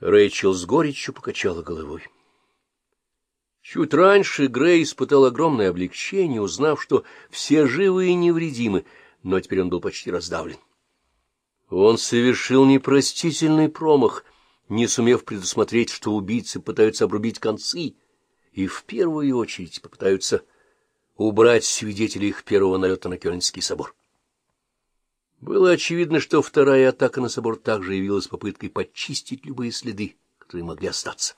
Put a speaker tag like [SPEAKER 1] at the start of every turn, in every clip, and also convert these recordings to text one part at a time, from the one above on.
[SPEAKER 1] Рэйчел с горечью покачала головой. Чуть раньше Грей испытал огромное облегчение, узнав, что все живы и невредимы, но теперь он был почти раздавлен. Он совершил непростительный промах, не сумев предусмотреть, что убийцы пытаются обрубить концы и в первую очередь попытаются убрать свидетелей их первого налета на Кёльнский собор. Было очевидно, что вторая атака на собор также явилась попыткой почистить любые следы, которые могли остаться.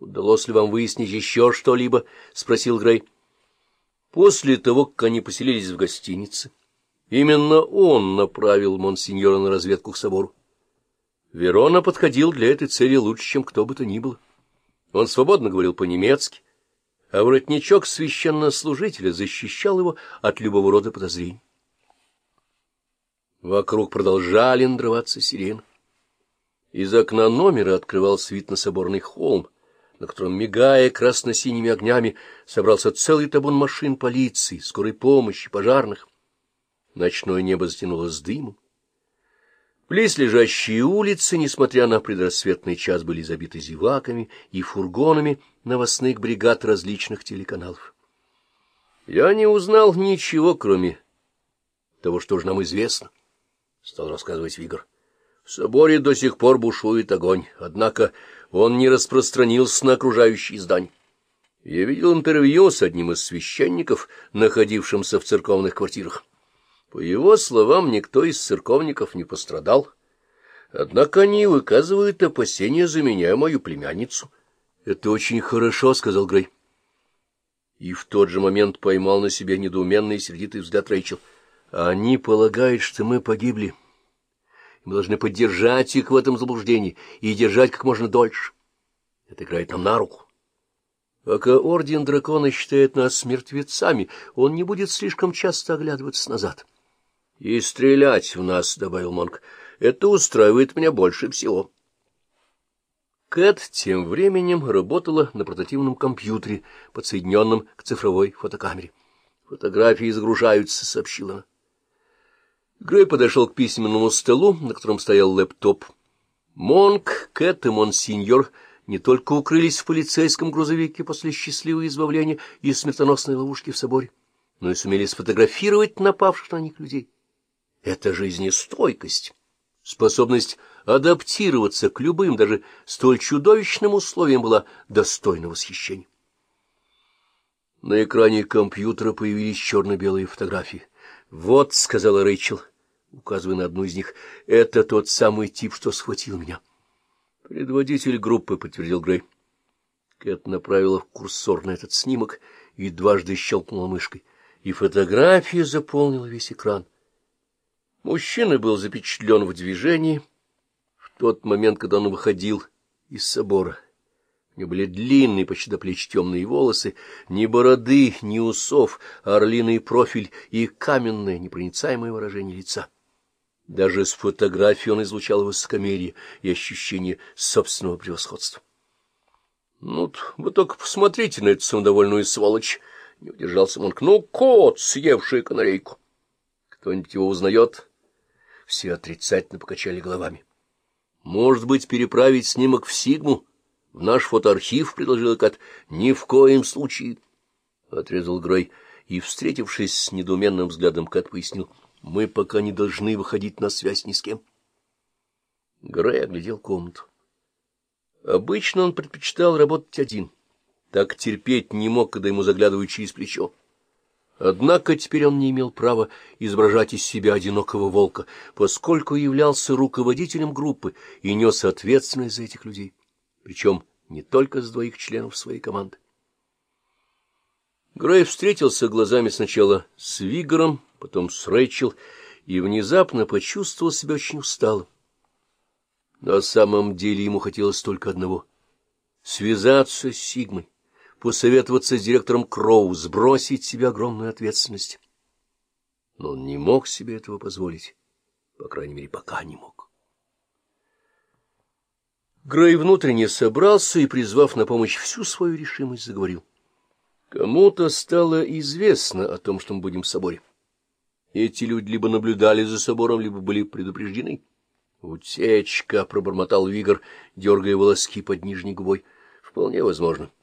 [SPEAKER 1] «Удалось ли вам выяснить еще что-либо?» — спросил Грей. После того, как они поселились в гостинице, именно он направил монсеньора на разведку к собору. Верона подходил для этой цели лучше, чем кто бы то ни было. Он свободно говорил по-немецки, а воротничок священнослужителя защищал его от любого рода подозрений. Вокруг продолжали надрываться сирены. Из окна номера открывался вид на соборный холм, на котором, мигая красно-синими огнями, собрался целый табун машин полиции, скорой помощи, пожарных. Ночное небо затянулось дымом. Близ лежащие улицы, несмотря на предрассветный час, были забиты зеваками и фургонами новостных бригад различных телеканалов. Я не узнал ничего, кроме того, что уже нам известно. — стал рассказывать Вигр. — В соборе до сих пор бушует огонь, однако он не распространился на окружающие здания. Я видел интервью с одним из священников, находившимся в церковных квартирах. По его словам, никто из церковников не пострадал. Однако они выказывают опасения за меня и мою племянницу. — Это очень хорошо, — сказал Грей. И в тот же момент поймал на себе недоуменный и сердитый взгляд Рэйчел — они полагают, что мы погибли. Мы должны поддержать их в этом заблуждении и держать как можно дольше. Это играет нам на руку. Пока Орден Дракона считает нас мертвецами, он не будет слишком часто оглядываться назад. — И стрелять в нас, — добавил Монк, — это устраивает меня больше всего. Кэт тем временем работала на портативном компьютере, подсоединенном к цифровой фотокамере. — Фотографии загружаются, — сообщила она. Грей подошел к письменному столу, на котором стоял лэптоп. Монк, Кэт и Монсеньор не только укрылись в полицейском грузовике после счастливого избавления из смертоносной ловушки в соборе, но и сумели сфотографировать напавших на них людей. Это жизнестойкость, способность адаптироваться к любым, даже столь чудовищным условиям была достойна восхищения. На экране компьютера появились черно-белые фотографии. «Вот», — сказала Рэйчел, — указывая на одну из них. — Это тот самый тип, что схватил меня. — Предводитель группы, — подтвердил Грей. Кэт направила курсор на этот снимок и дважды щелкнула мышкой, и фотография заполнила весь экран. Мужчина был запечатлен в движении в тот момент, когда он выходил из собора. У него были длинные, почти до плеч темные волосы, ни бороды, ни усов, орлиный профиль и каменное, непроницаемое выражение лица. Даже с фотографии он излучал высокомерие и ощущение собственного превосходства. — Ну, вы только посмотрите на эту самодовольную сволочь! — не удержался Монк. — Ну, кот, съевший канарейку! Кто-нибудь его узнает? Все отрицательно покачали головами. — Может быть, переправить снимок в Сигму? В наш фотоархив, — предложил Кат. — Ни в коем случае! — отрезал Грой и, встретившись с недоуменным взглядом, Кат пояснил — мы пока не должны выходить на связь ни с кем. Грей оглядел комнату. Обычно он предпочитал работать один. Так терпеть не мог, когда ему заглядывают через плечо. Однако теперь он не имел права изображать из себя одинокого волка, поскольку являлся руководителем группы и нес ответственность за этих людей, причем не только с двоих членов своей команды. Грей встретился глазами сначала с Вигором, потом с Рэйчел, и внезапно почувствовал себя очень усталым. На самом деле ему хотелось только одного — связаться с Сигмой, посоветоваться с директором Кроу, сбросить себе огромную ответственность. Но он не мог себе этого позволить, по крайней мере, пока не мог. Грей внутренне собрался и, призвав на помощь всю свою решимость, заговорил. Кому-то стало известно о том, что мы будем в соборе. Эти люди либо наблюдали за собором, либо были предупреждены. Утечка, — пробормотал Вигр, дергая волоски под нижней губой. — Вполне возможно. —